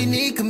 we need commitment.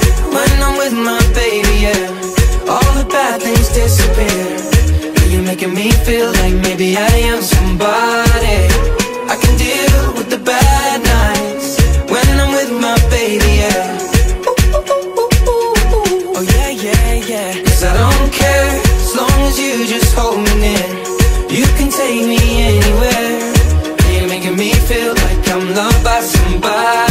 I'm with my baby, yeah. All the bad things disappear. You're making me feel like maybe I am somebody. I can deal with the bad nights When I'm with my baby, yeah. Oh yeah, yeah, yeah. Cause I don't care As long as you just hold me near. You can take me anywhere. You're making me feel like I'm loved by somebody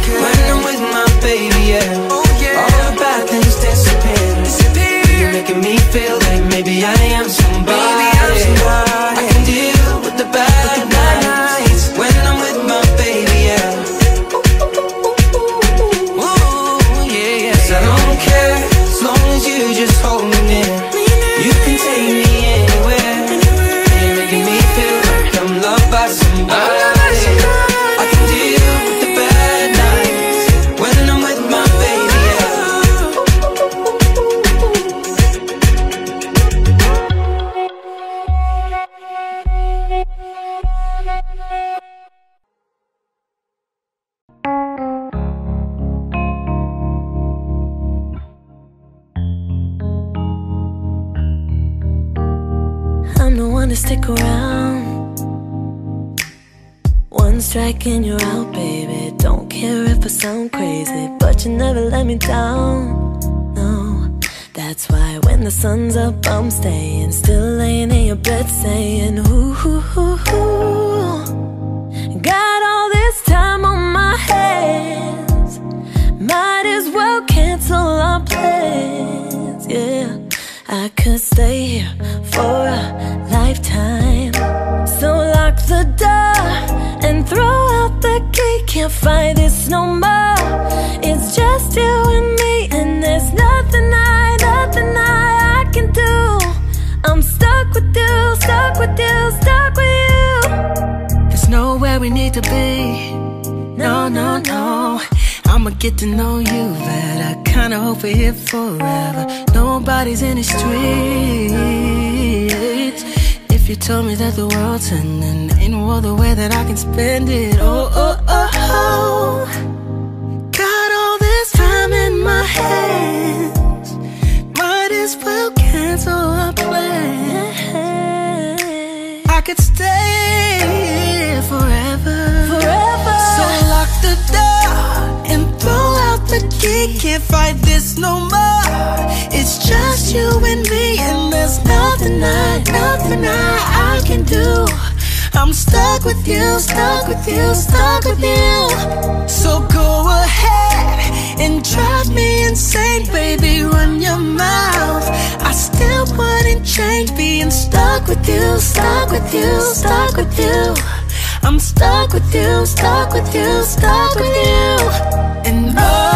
could stay here forever. Forever. So lock the door and throw out the key. Can't fight this no more. It's just you and me, and there's nothing I, nothing I, I can do. I'm stuck with you, stuck with you, stuck with you. So go ahead and drive me insane, baby. Run your mouth. I still wouldn't change being stuck with you, stuck with you, stuck with you. I'm stuck with you, stuck with you, stuck with you. And oh,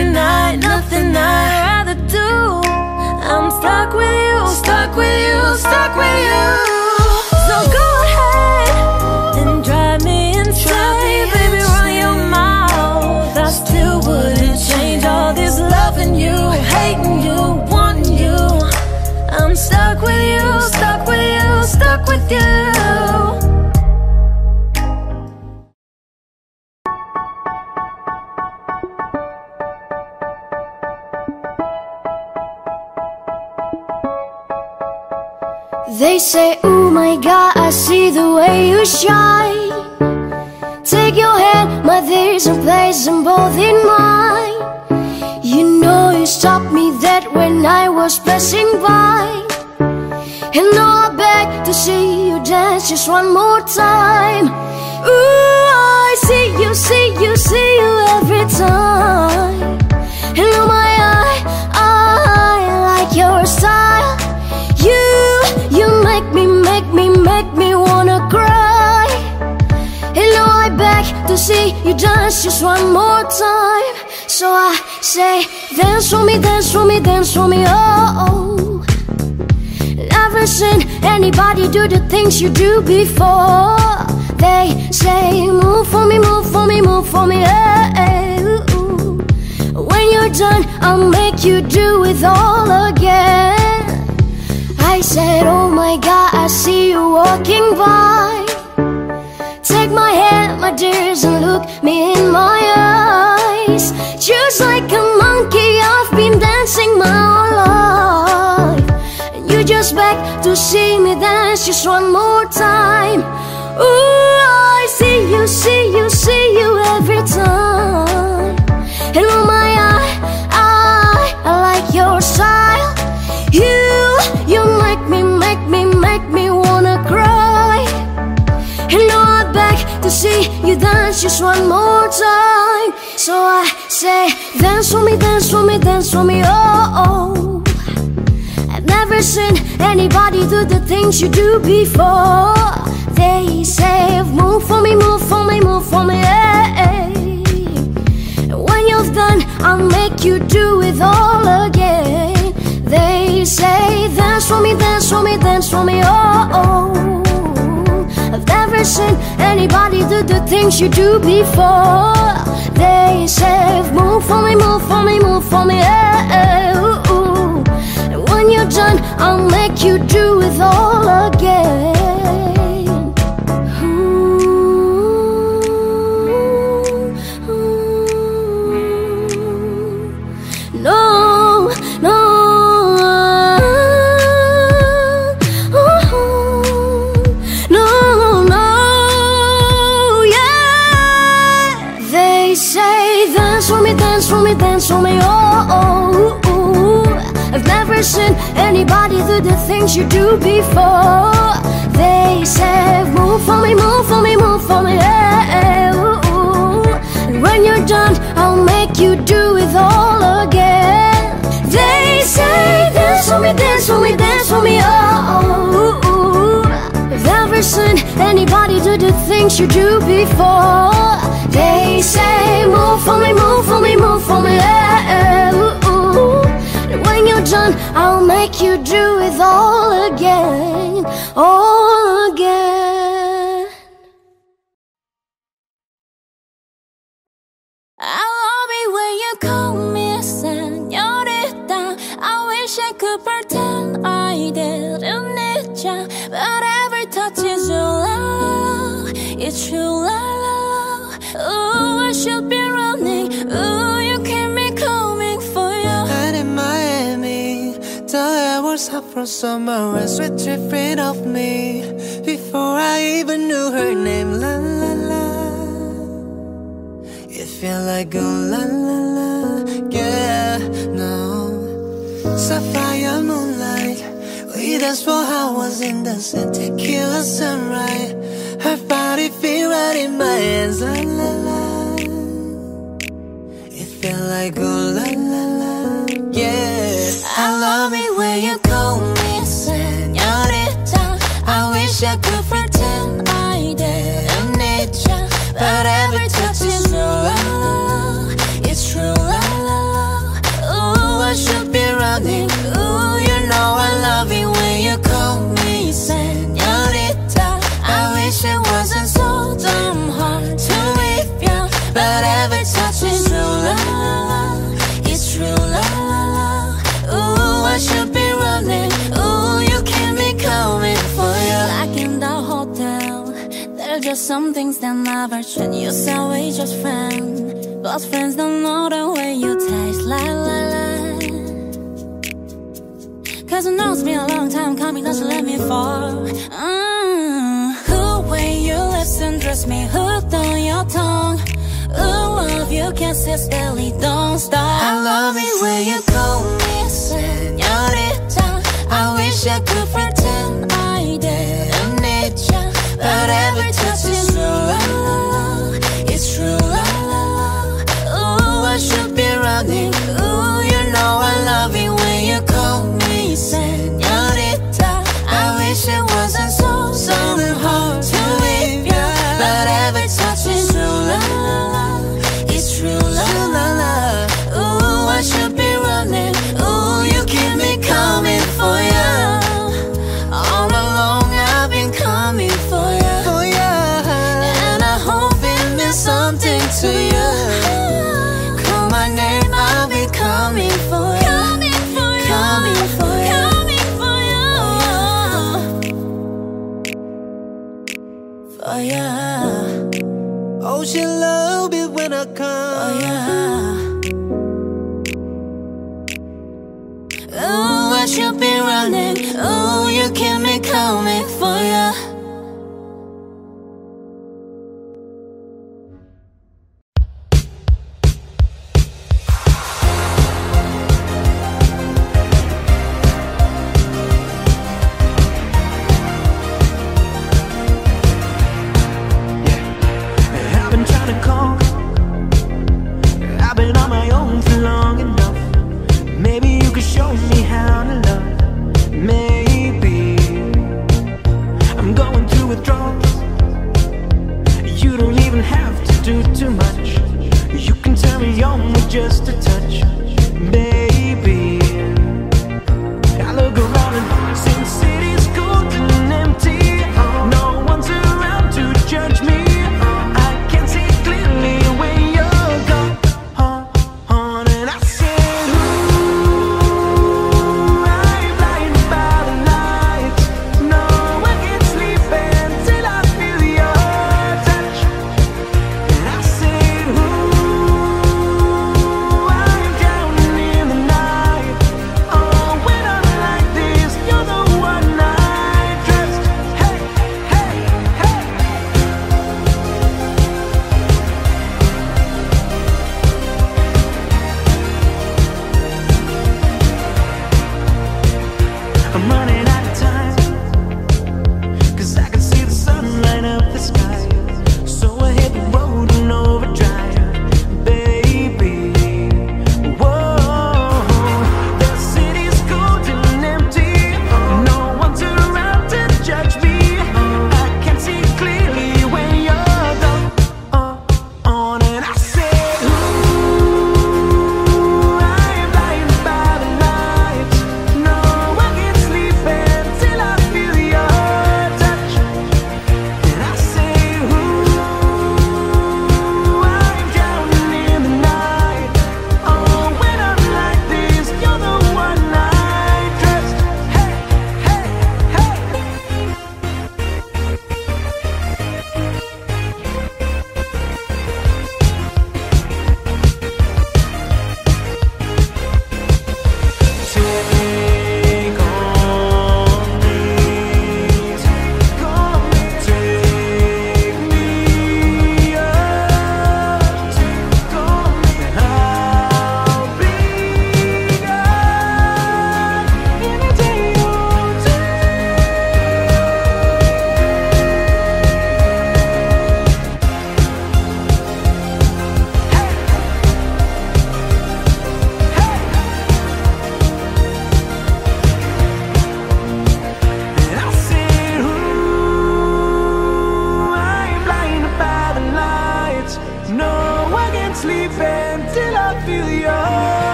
nothing I, nothing I'd rather do. I'm stuck with you, stuck with you, stuck with you. So go ahead and drive me insane, baby. Run your mouth. I still wouldn't change all this loving you, hating you, wanting you. I'm stuck with you, stuck with you, stuck with you. They say, oh my god, I see the way you shine. Take your hand, my there's a place and both in mine. You know you stopped me that when I was passing by. And now I beg to see you dance just one more time. Ooh, I see you, see you, see you every time. And my, see you dance just one more time So I say, dance for me, dance for me, dance for me, oh, oh. Never seen anybody do the things you do before They say, move for me, move for me, move for me, hey, hey, ooh, ooh. When you're done, I'll make you do it all again I said, oh my god, I see you walking by Take my hand, my dears, and look me in my eyes. Just like a monkey, I've been dancing my whole life. And you just beg to see me dance just one more time. Ooh, I see you, see you, see you every time. And oh my, see you dance just one more time. So I say, dance for me, dance for me, dance for me, oh, oh. I've never seen anybody do the things you do before. They say, move for me, move for me, move for me, hey, hey. And when you've done, I'll make you do it all again. They say, dance for me, dance for me, dance for me, oh, oh. I've never seen anybody do the things you do before. They say, move for me, move for me, move for me, eh, eh, ooh, ooh. And when you're done, I'll make you do it all again. Me, dance for me, oh, oh, ooh. I've never seen anybody do the things you do before. They say move for me, move for me, move for me, yeah, ooh, ooh. And when you're done, I'll make you do it all again. They say dance for me, dance for me, dance for me, oh, oh, ooh. I've never seen anybody do things you do before. They say move for me, move for me, move for me, yeah, ooh, ooh. And when you're done, I'll make you do it all again, all again. From summer and sweat dripping off me. Before I even knew her name, la la la. It felt like a la la la, yeah, no. Sapphire moonlight, we danced for hours in the sun, tequila sunrise. Her body feel right in my hands, la la la. It felt like oh la la la, yeah. I love it when you I wish just some things that never change. You say we just friends, but friends don't know the way you taste. La la la. Cause it knows me a long time coming, doesn't let me fall. Mm. Who way you listen, dress me hooked on your tongue. Who love you can't kisses daily, don't stop. I love it when you call me senorita. I wish I could pretend I did whatever touches you. just a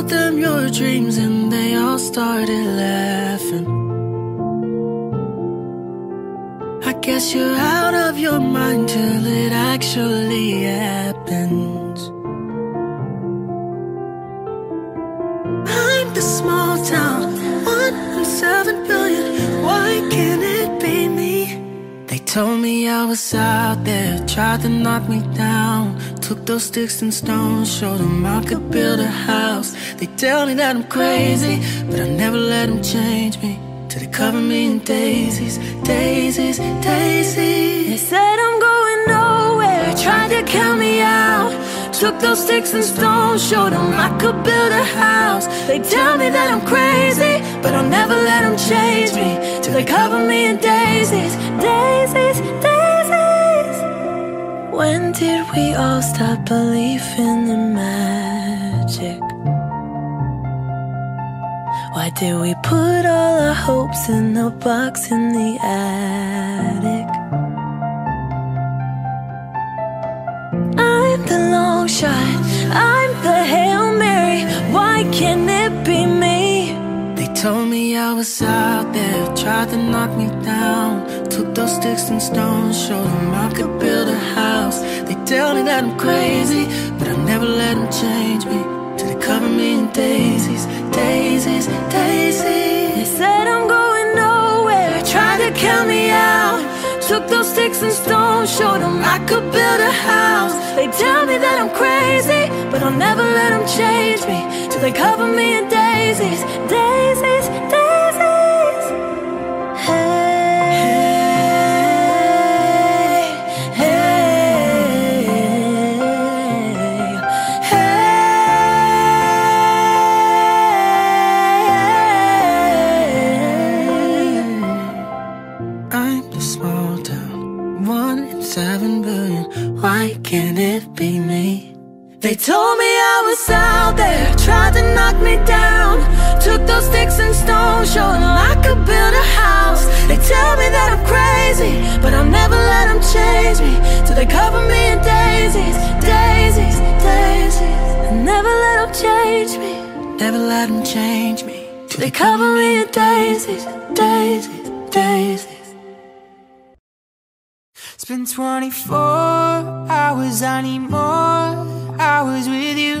told them your dreams and they all started laughing. I guess you're out of your mind till it actually happens. I'm the small town, one in seven billion. Why can't it be me? They told me I was out there, tried to knock me down Took those sticks and stones, showed them I could build a house. They tell me that I'm crazy, but I never let them change me. Till they cover me in daisies, daisies, daisies. They said I'm going nowhere, tried to count me out. Took those sticks and stones, showed them I could build a house. They tell me that I'm crazy, but I'll never let them change me. Till they cover me in daisies, daisies, daisies. When did we all stop believing in magic? Why did we put all our hopes in a box in the attic? I'm the long shot, I'm the Hail Mary. Why can't it be me? They told me I was out there, tried to knock me down. Took those sticks and stones, showed them I could build a house. Tell me that I'm crazy, but I never let them change me. Till they cover me in daisies, daisies, daisies. They said I'm going nowhere, tried to count me out. Took those sticks and stones, showed them I could build a house. They tell me that I'm crazy, but I'll never let them change me. Till they cover me in daisies, daisies. Told me I was out there, tried to knock me down. Took those sticks and stones, them I could build a house. They tell me that I'm crazy, but I'll never let them change me. Till they cover me in daisies, daisies, daisies. I never let them change me, never let them change me. Till they cover me in daisies, daisies, daisies. It's been 24 hours, I need more hours with you.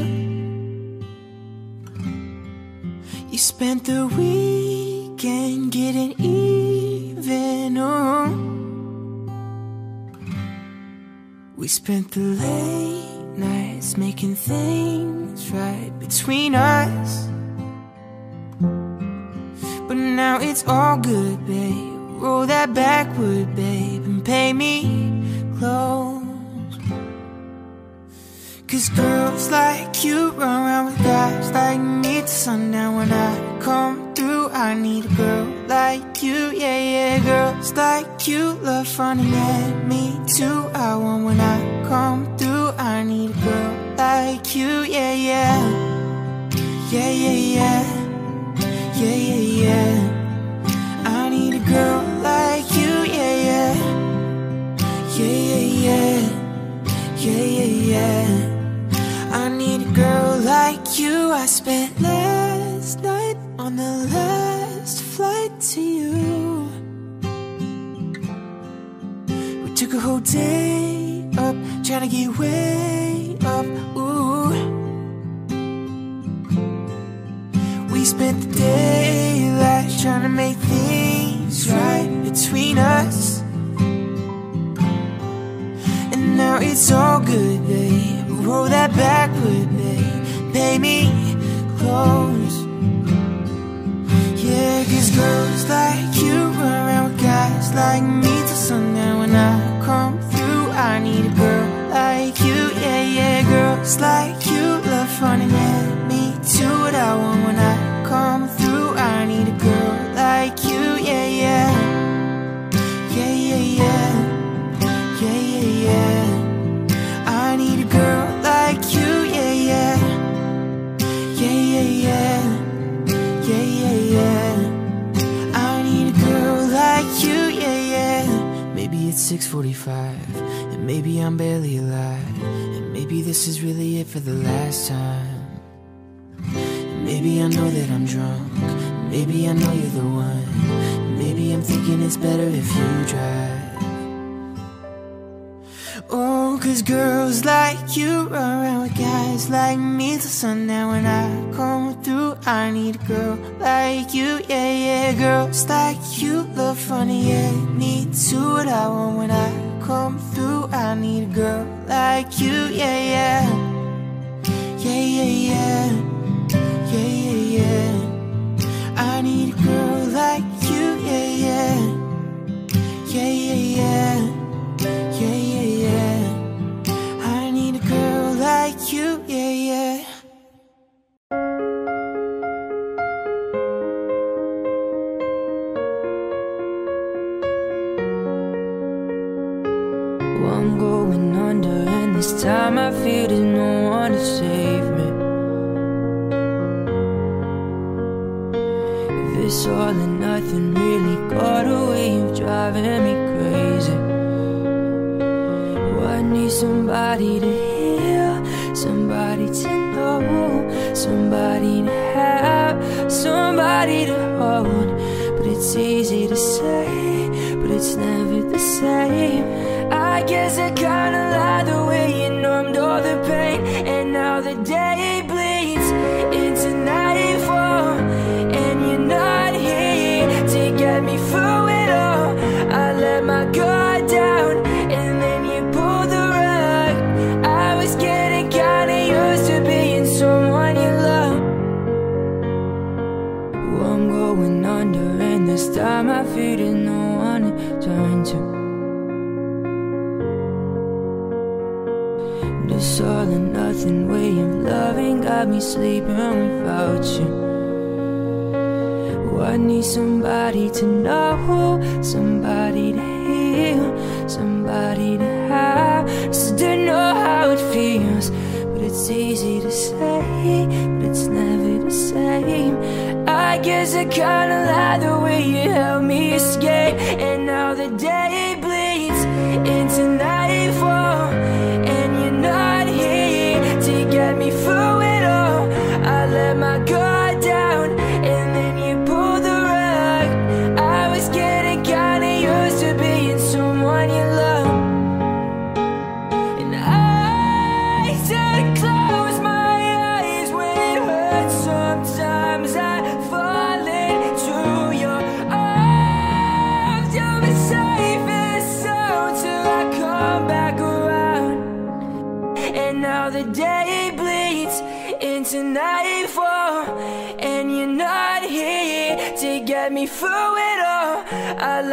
You spent the weekend getting even. Oh. We spent the late nights making things right between us. But now it's all good, babe. Roll that backward, babe, and pay me close. Cause girls like you run around with guys like me till sundown. When I come through, I need a girl like you, yeah, yeah. Girls like you love running at me too. I want when I come through, I need a girl like you, yeah, yeah. Yeah, yeah, yeah. Yeah, yeah, yeah. I need a girl like you, yeah, yeah. Yeah, yeah, yeah. Yeah, yeah, yeah. I need a girl like you. I spent last night on the last flight to you. We took a whole day up, trying to get way up. Ooh. We spent the daylight trying to make things right between us. And now it's all good, babe. Roll that backward, babe. Pay me close. Yeah, cause girls like you around guys like me till. When I come through, I need a girl like you. Yeah, yeah, girls like you love running at me. Do what I want when I come through. 6:45, and maybe I'm barely alive, and maybe this is really it for the last time. And maybe I know that I'm drunk. Maybe I know you're the one. Maybe I'm thinking it's better if you drive. Cause girls like you run around with guys like me till sundown. When I come through, I need a girl like you. Yeah, yeah, girls like you look funny, yeah. Me too, what I want when I come through. I need a girl like you, yeah, yeah. Yeah, yeah, yeah. Yeah, yeah, yeah. I need a girl like you, yeah. Yeah, yeah, yeah. Yeah, this time I feel there's no one turn to. This all or nothing way of loving got me sleeping without you. I need somebody to know, somebody to heal, somebody to have, just to know how it feels. It's easy to say, but it's never the same. I guess I kinda like the way you help me escape, and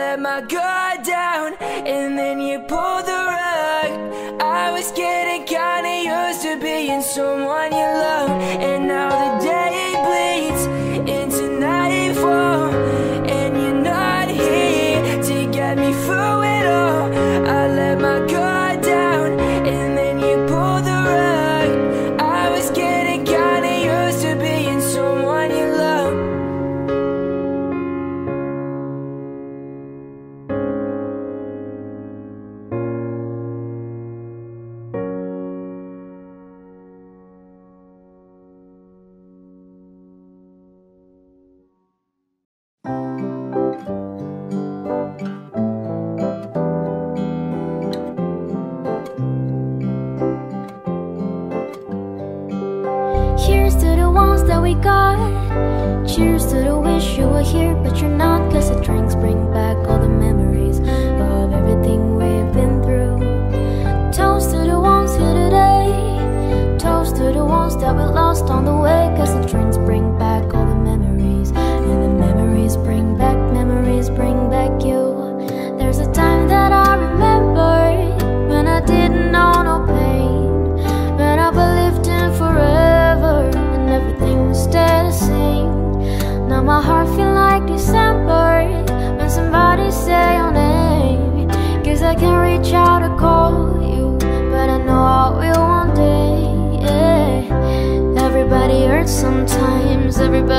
let my guard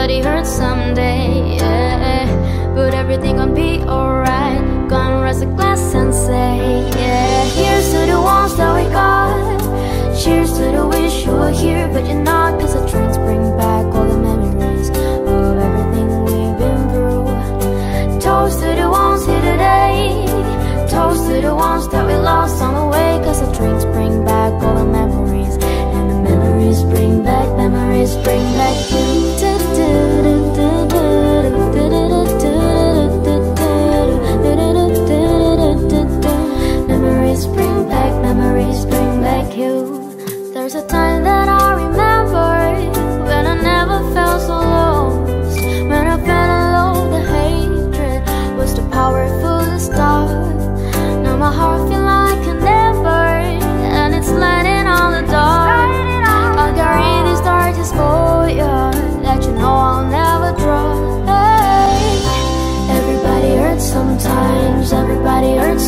everybody hurts someday. Yeah. But everything gonna be alright. Gonna raise a glass and say, yeah. Here's to the ones that we got. Cheers to the wish you were here, but you're not. Cause the drinks bring back all the memories of everything we've been through. Toast to the ones here today. Toast to the ones that we lost on the way. Cause the drinks bring back all the memories. And the memories bring back, memories bring back you.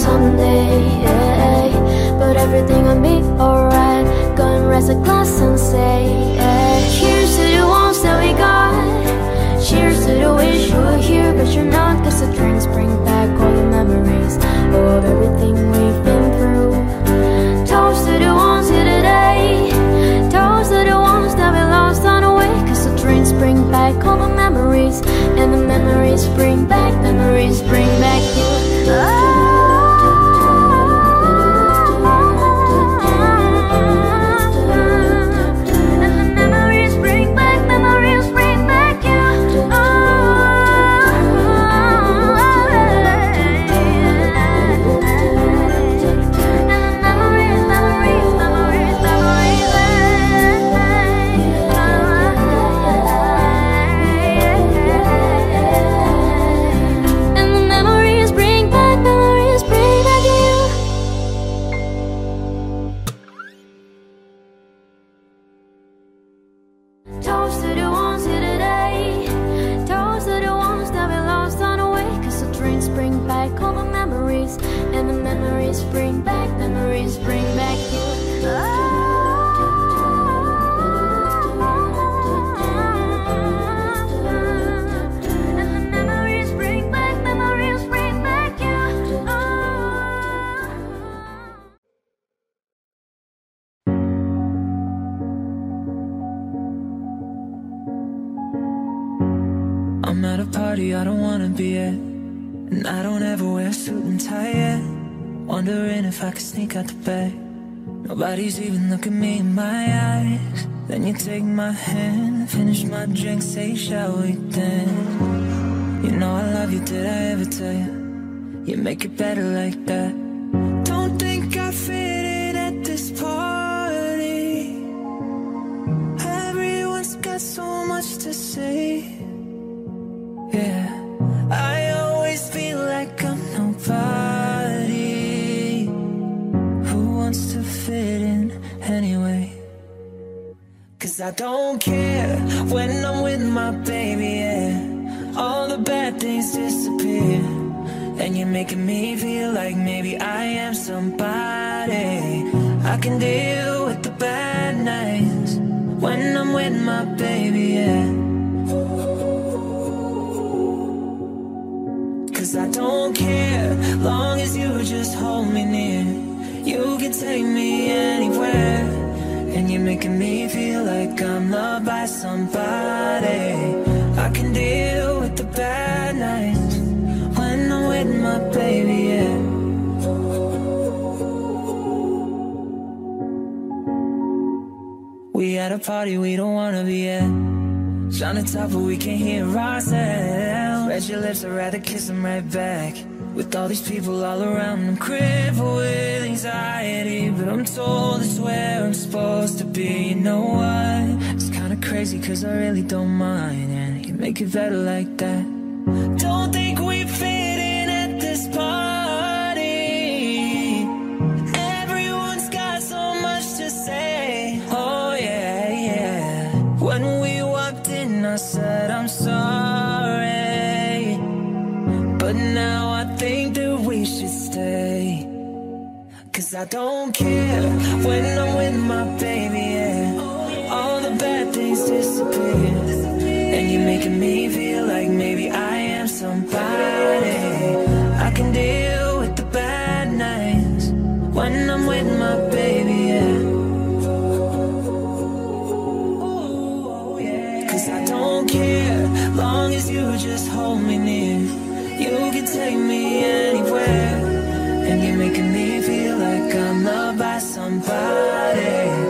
someday, yeah. But everything will be alright. Go and raise a glass and say, yeah. Here's to the ones that we got. Cheers to the wish you were here, but you're not. Cause the drinks bring back all the memories of everything we've been through. Toast to the ones here today. Toast to the ones that we lost on the way. Cause the drinks bring back all the memories. And the memories bring back, memories bring back you. Oh. If I could sneak out the back Nobody's even looking me in my eyes. Then you take my hand Finish my drink, say shall we dance You know I love you, did I ever tell you? You make it better like that Cause I don't care when I'm with my baby, yeah. All the bad things disappear. And you're making me feel like maybe I am somebody. I can deal with the bad nights when I'm with my baby, yeah. Cause I don't care, long as you just hold me near. You can take me anywhere. And you're making me feel like I'm loved by somebody. I can deal with the bad nights when I'm with my baby, yeah. We at a party we don't wanna be at. Trying to talk, but we can't hear ourselves. Red your lips, I'd rather kiss them right back. With all these people all around, I'm crippled with anxiety. But I'm told it's where I'm supposed to be. You know what? It's kinda crazy, cause I really don't mind. And you make it better like that. Don't I don't care when I'm with my baby, yeah. All the bad things disappear. And you're making me feel like maybe I am somebody. I can deal with the bad nights when I'm with my baby, yeah. Cause I don't care, long as you just hold me near. You can take me anywhere. Making me feel like I'm loved by somebody.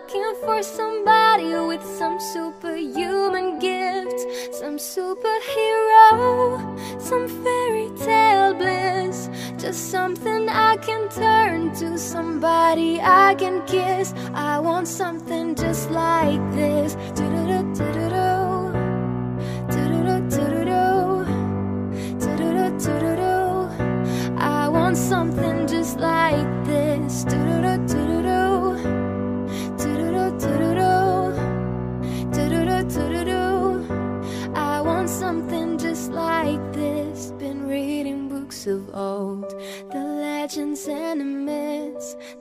looking for somebody with some superhuman gift, some superhero, some fairy tale bliss. Just something I can turn to, somebody I can kiss. I want something just like this.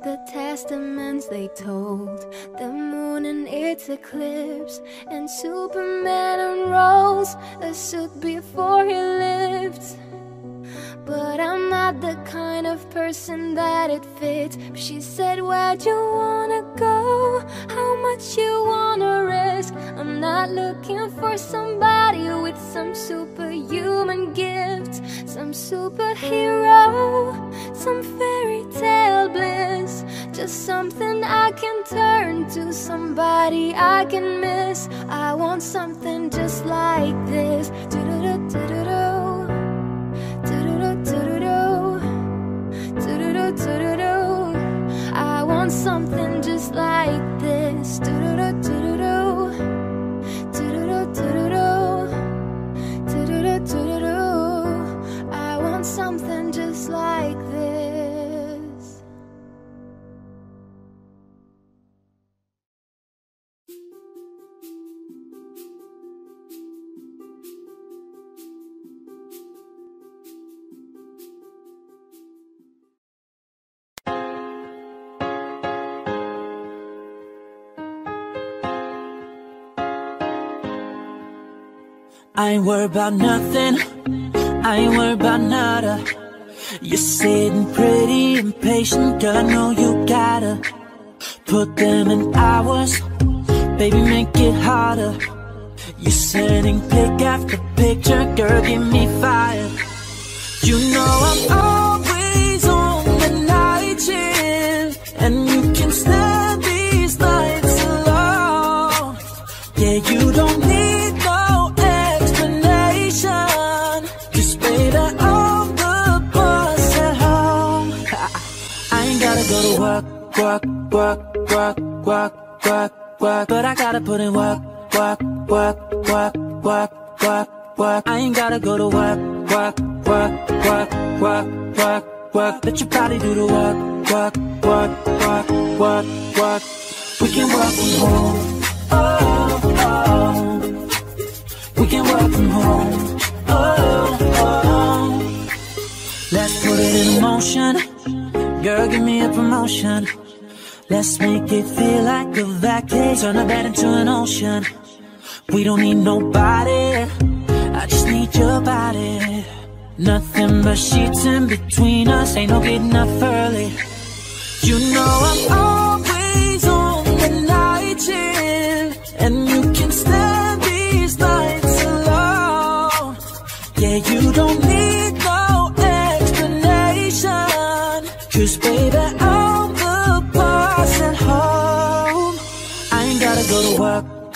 The testaments they told, the moon and its eclipse, and Superman unrolls a suit before he lived. But I'm not the kind of person that it fits. She said, Where'd you wanna go? How much you wanna risk? I'm not looking for somebody with some superhuman gift, some superhero, some fairy tale bliss. Just something I can turn to, somebody I can miss. I want something just like this. Do-do-do-do-do-do. I want something just like this. Do-do-do-do-do-do. I ain't worried about nothing. I ain't worried about nada. You're sitting pretty impatient. I know you gotta put them in hours. Baby, make it harder. You're sending pic after picture, girl. Give me fire. You know I'm always work, work, work, work, work. But I gotta put in work, work, work, work, work, work, work. I ain't gotta go to work, work, work, work, work, work, work. Let your body do the work, work, work, work, work, work. We can work from home. Oh, oh. We can work from home. Oh, oh. Let's put it in motion. Girl, give me a promotion. Let's make it feel like a vacation. Turn a bed into an ocean. We don't need nobody. I just need your body. Nothing but sheets in between us. Ain't no getting up early. You know I'm always on the night shift, and you can stand these nights alone. Yeah, you don't need no explanation. Cause baby, I'm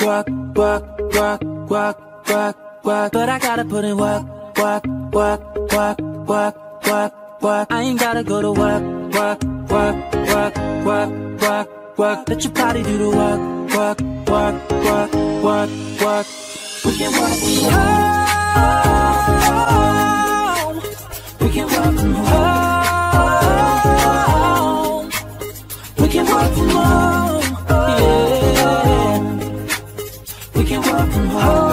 work, work, work, work, work, work. But I gotta put in work, work, work, work, work, work, work. I ain't gotta go to work, work, work, work, work, work, work. Let your body do the work, work, work, work, work, work. We can work from home. We can work from home. We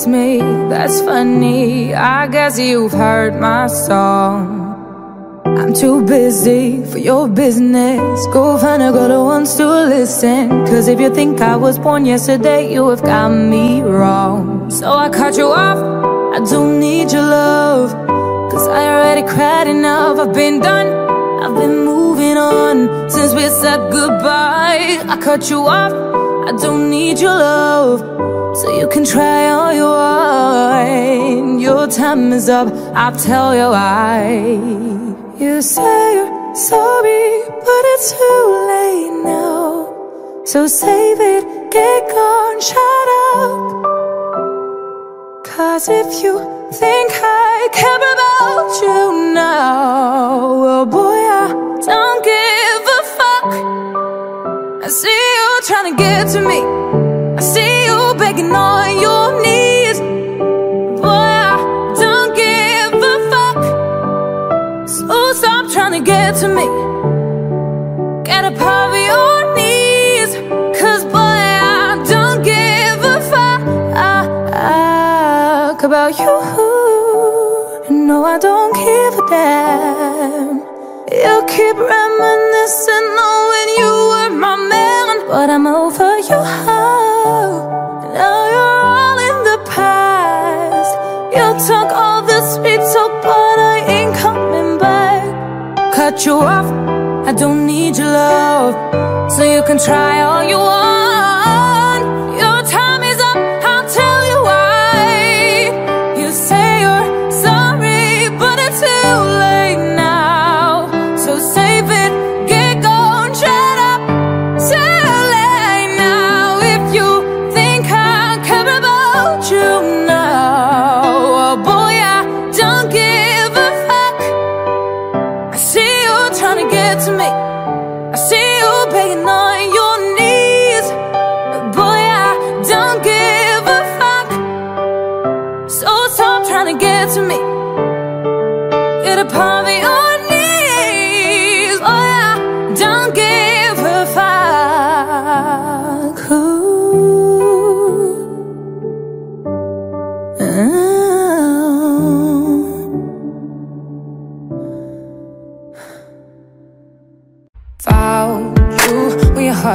miss me, that's funny. I guess you've heard my song. I'm too busy for your business. Go find a girl who wants to listen. Cause if you think I was born yesterday You have got me wrong. So I cut you off, I don't need your love. Cause I already cried enough, I've been done. I've been moving on since we said goodbye. I cut you off, I don't need your love. So you can try all you want. Your time is up, I'll tell you why. You say you're sorry, but it's too late now. So save it, get gone, shut up. Cause if you think I care about you now, well, boy, I don't give a fuck. I see you trying to get to me. See you begging on your knees. Boy, I don't give a fuck. So stop trying to get to me. Get up off your knees. Cause boy, I don't give a fuck about you. No, I don't give a damn. You keep reminiscing on when you were my man, but I'm over you. Now you're all in the past. You took all the sweet talk, but I ain't coming back. Cut you off. I don't need your love, so you can try all you want.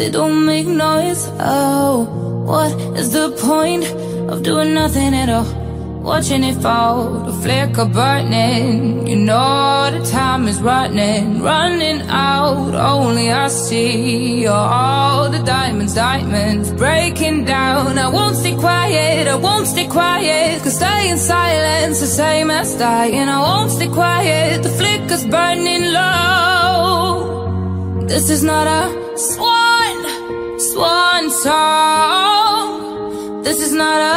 they don't make noise? Oh, what is the point of doing nothing at all? Watching it fall, the flicker burning. You know the time is running, running out. Only I see all the diamonds, diamonds breaking down. I won't stay quiet, I won't stay quiet. Cause staying silence the same as dying. I won't stay quiet, the flicker's burning low. This is not a not a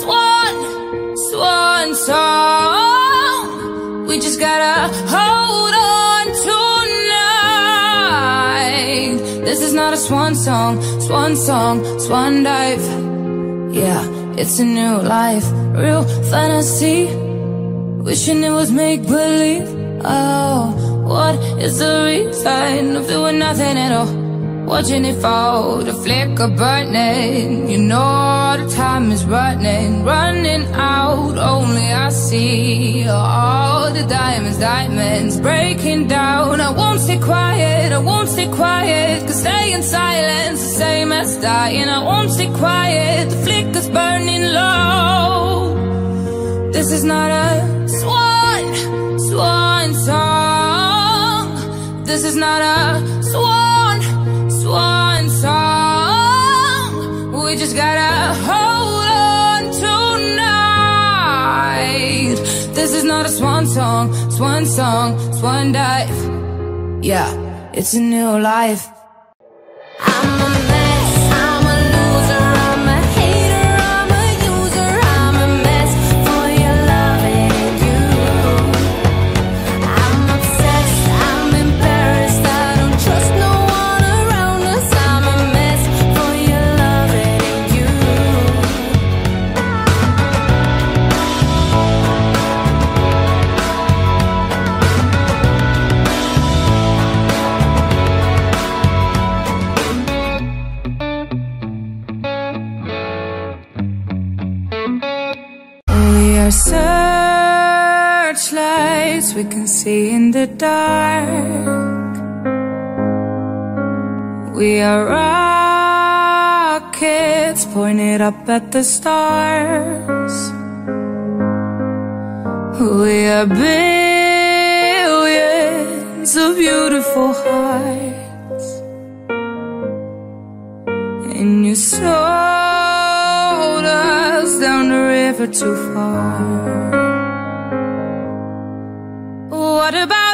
swan, swan song. We just gotta hold on tonight. This is not a swan song, swan song, swan dive. Yeah, it's a new life, real fantasy. Wishing it was make believe. Oh, what is the reason of doing nothing at all? Watching it fall, the flicker burning. You know the time is running, running out. Only I see all the diamonds, diamonds breaking down. I won't stay quiet, I won't stay quiet. Cause staying silent, the same as dying. I won't stay quiet, the flicker's burning low. This is not a swan, swan song. This is not a swan, swan We just gotta hold on tonight. This is not a swan song, swan song, swan dive. Yeah, it's a new life. See in the dark. We are rockets pointed up at the stars. We are billions of beautiful hearts. And you sold us down the river too far. About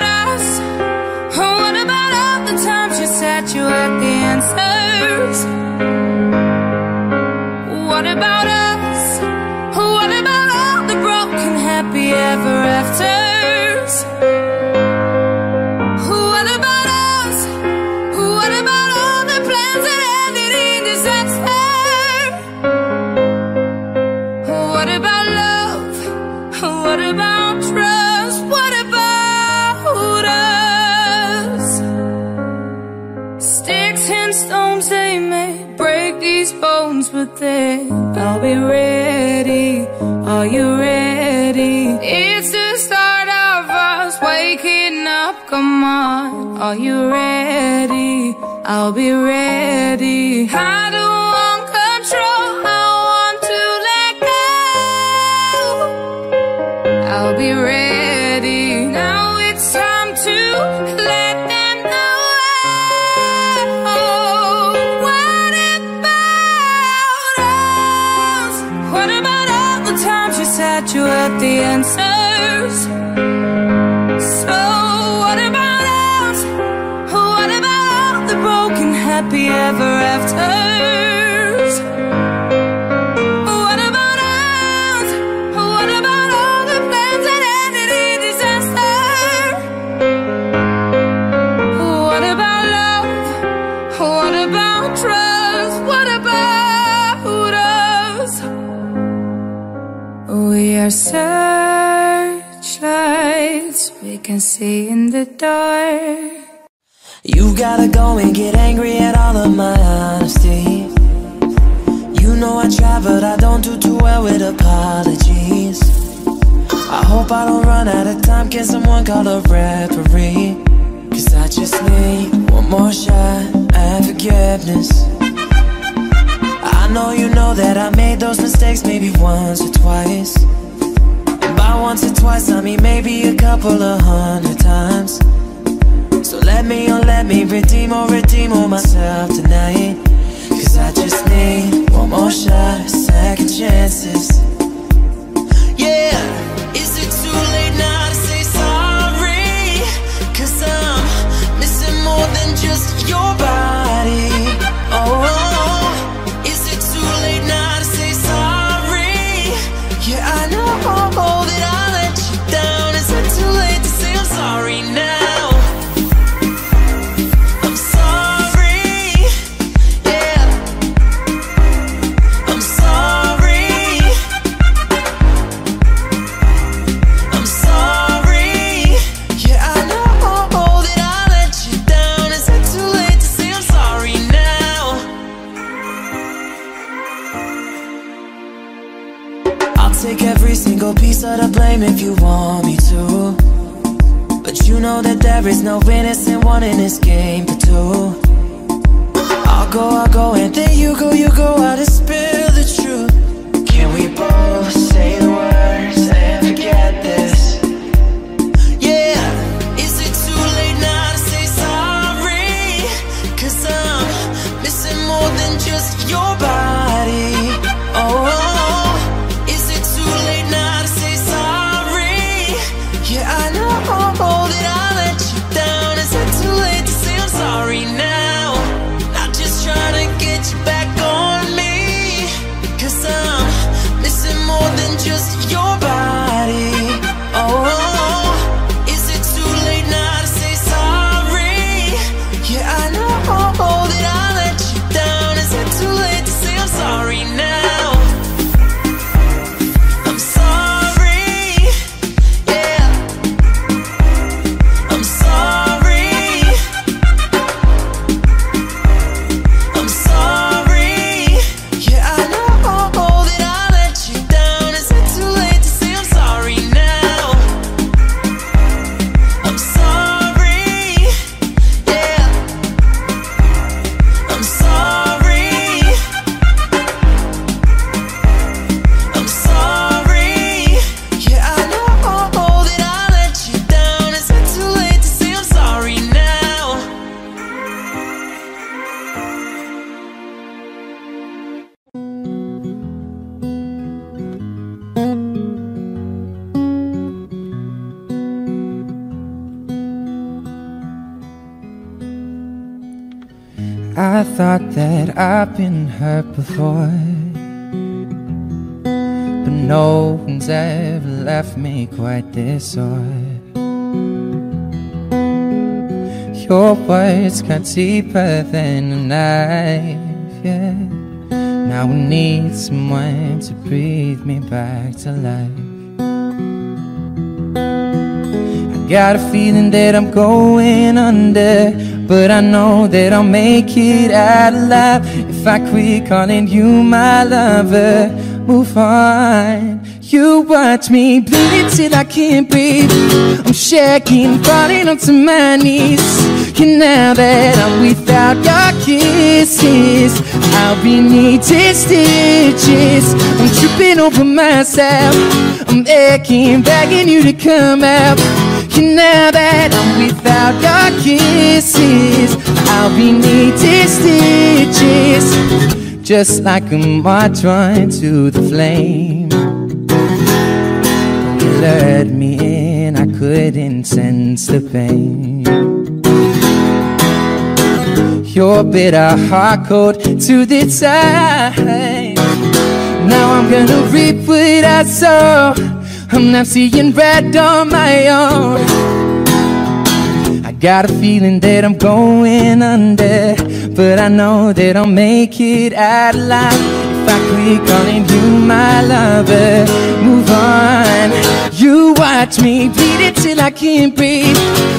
I'll be ready. Are you ready? It's the start of us waking up. Come on, are you ready? I'll be ready. I don't ever afters? What about us? What about all the plans that ended in disaster? What about love? What about trust? What about us? We are searchlights we can see in the dark. Gotta go and get angry at all of my honesty. You know I try, but I don't do too well with apologies. I hope I don't run out of time. Can someone call a referee? Cause I just need one more shot at forgiveness. I know you know that I made those mistakes maybe once or twice. And by once or twice, I mean maybe a couple of hundred times. So let me, oh let me redeem or redeem on myself tonight. Cause I just need one more shot, second chances. Yeah, is it of if you want me to. But you know that there is no innocent one in this game but two. I'll go, I'll go, and then you go, you go out and spill Thought that I've been hurt before. But no one's ever left me quite this hard. Your words cut deeper than a knife, yeah. Now I need someone to breathe me back to life. I got a feeling that I'm going under, but I know that I'll make it out alive if I quit calling you my lover. Move on. You watch me bleed till I can't breathe. I'm shaking, falling onto my knees. And now that I'm without your kisses, I'll be needing stitches. I'm tripping over myself. I'm aching, begging you to come out. Now that I'm without your kisses, I'll be needing stitches. Just like a moth drawn to the flame. You lured me in, I couldn't sense the pain. Your bitter heart cold to the time. Now I'm gonna reap what I sow. I'm not seeing red on my own. I got a feeling that I'm going under, but I know that I'll make it out alive if I quit calling you my lover. Move on. You watch me bleed it till I can't breathe.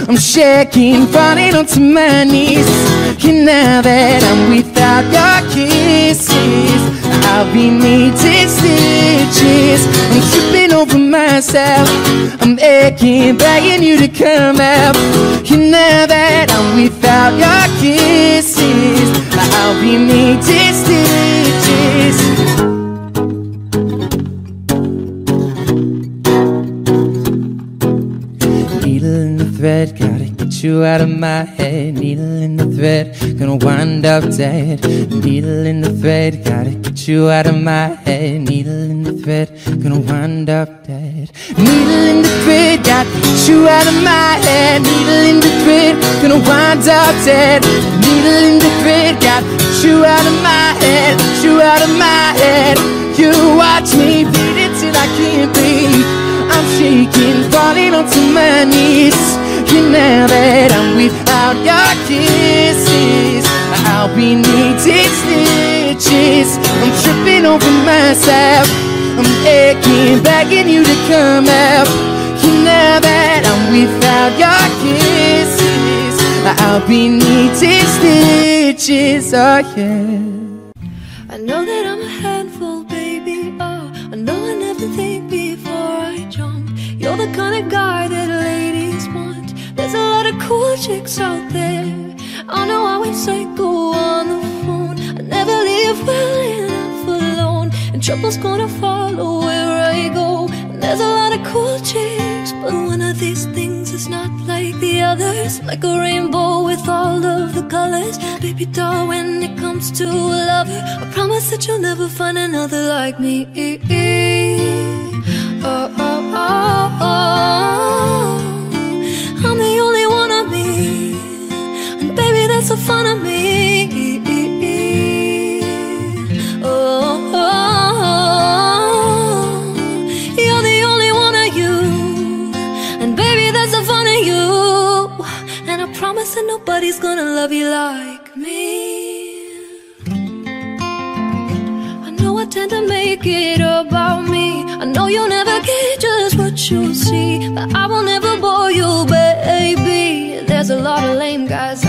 I'm shaking, falling onto my knees. And now that I'm without your kisses, I'll be needing stitches. I'm tripping over myself. I'm aching, begging you to come out. And now that I'm without your kisses, I'll be needing stitches. Thread, get you out of my head. Needle in the thread, gonna wind up dead. Needle in the thread, gotta get you out of my head. Needle in the thread, gonna wind up dead. Needle in the thread, gotta get you out of my head. Needle in the thread, gonna wind up dead. Needle in the thread, gotta get you out of my head. Get you out of my head. You watch me bleed it till I can't breathe. I'm shaking, falling onto my knees. And now that I'm without your kisses, I'll be needing stitches. I'm tripping over myself. I'm aching, begging you to come out. Now that I'm without your kisses, I'll be needing stitches. Oh yeah. I know that cool chicks out there. I know I say go on the phone. I never leave well enough alone. And trouble's gonna follow where I go. And there's a lot of cool chicks, but one of these things is not like the others. Like a rainbow with all of the colors. Baby doll, when it comes to a lover, I promise that you'll never find another like me. Eh, eh. Oh, oh, oh, oh. Baby, that's the fun of me. Oh, oh, oh. you're the only one of you, and baby, that's the fun of you. And I promise that nobody's gonna love you like me. I know I tend to make it about me. I know you'll never get just what you see, but I will never bore you, baby. There's a lot of lame guys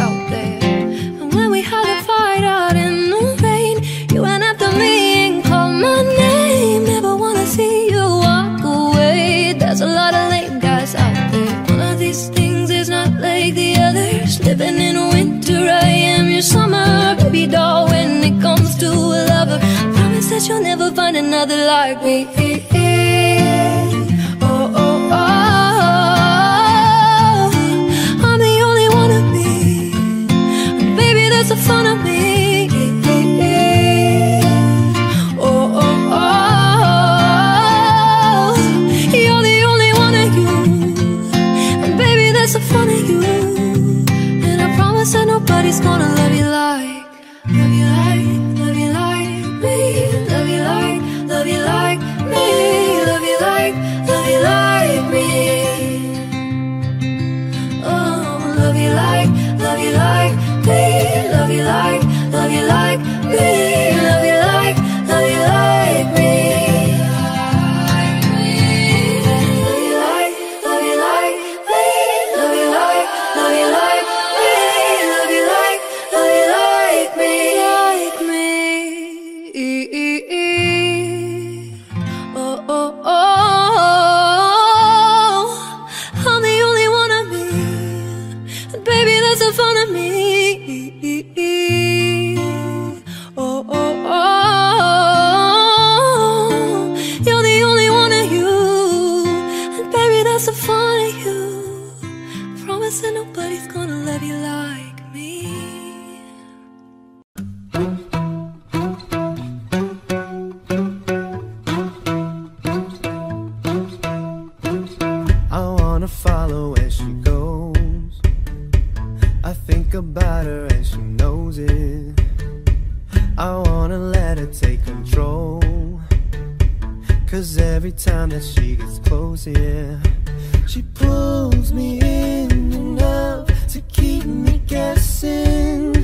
Living in winter, I am your summer. Baby doll, when it comes to a lover, promise that you'll never find another like me. Oh, oh, oh. I'm the only one me. And baby, that's the fun of me. Nobody's gonna love you like, follow where she goes. I think about her and she knows it. I wanna let her take control. Cause every time that she gets close, yeah, she pulls me in enough to keep me guessing.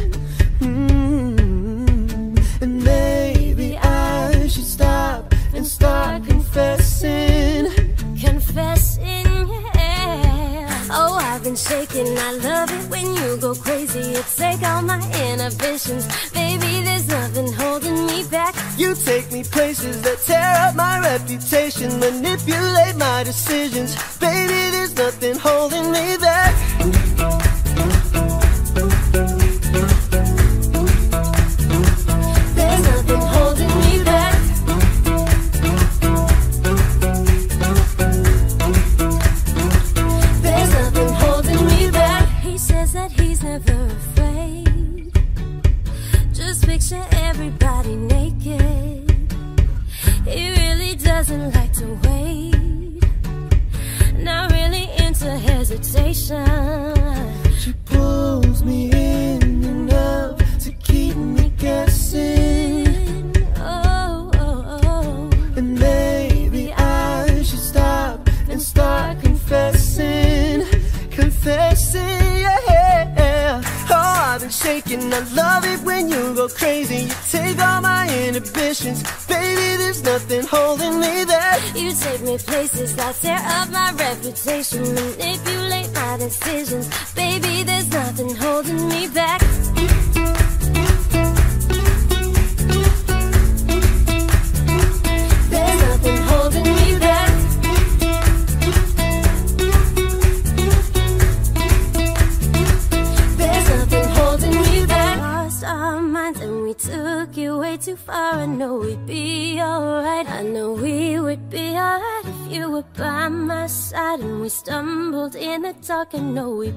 I love it when you go crazy. You take all my inhibitions. Baby, there's nothing holding me back. You take me places that tear up my reputation, manipulate my decisions. Baby, there's nothing holding me back.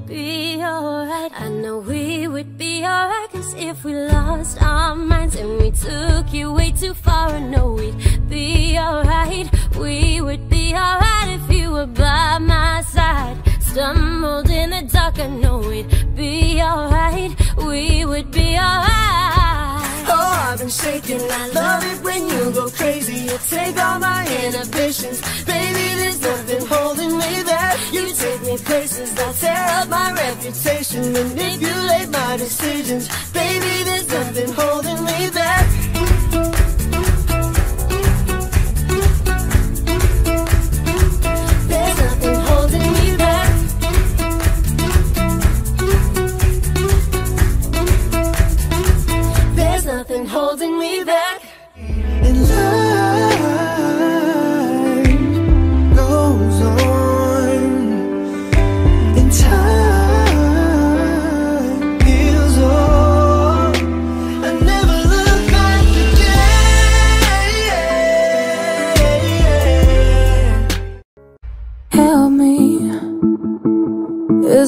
Be alright. I know we would be alright. Cause if we lost our minds and we took it way too far, I know we'd be alright. We would be alright if you were by my side. Stumbled in the dark, I know we'd be alright. We would be alright. Oh, I've been shaking. I love it when you go crazy. You take all my inhibitions. Baby, there's nothing holding me back. You take me places that tear up my reputation. Manipulate my decisions. Baby, there's nothing holding me back.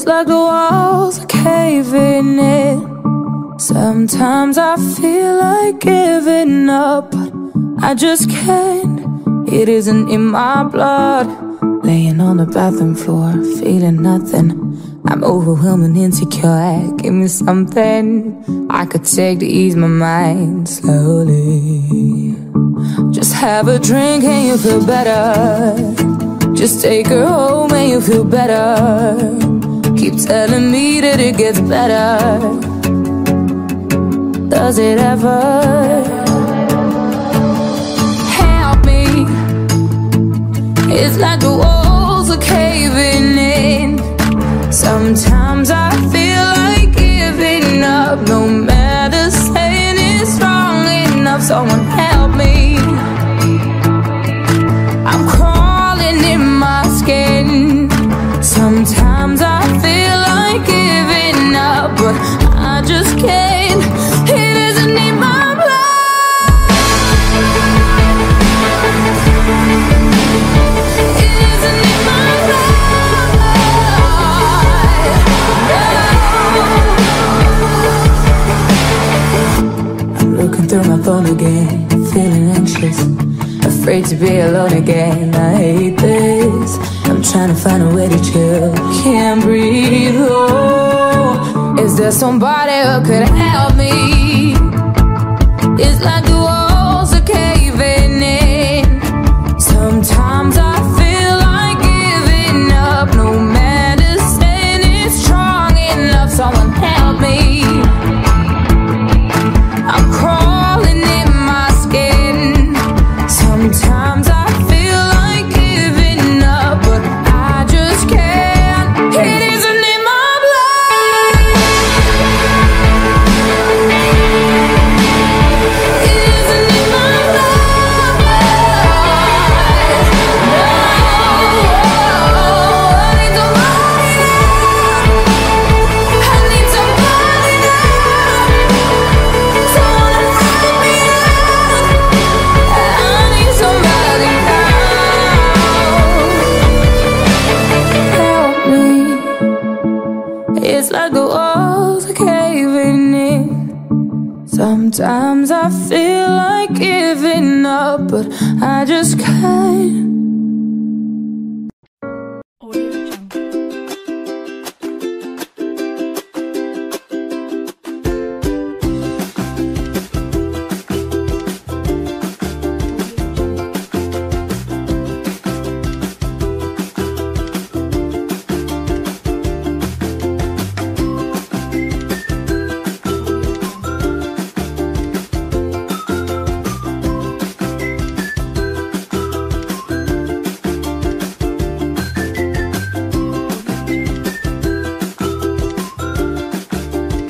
It's like the walls are caving in. Sometimes I feel like giving up, but I just can't. It isn't in my blood. Laying on the bathroom floor, feeling nothing. I'm overwhelmed and insecure. Give me something I could take to ease my mind slowly. Just have a drink and you feel better. Just take her home and you feel better. Keep telling me that it gets better. Does it ever? Help me. It's like the walls are caving in. Sometimes I feel like giving up. No matter saying it's strong enough. Someone help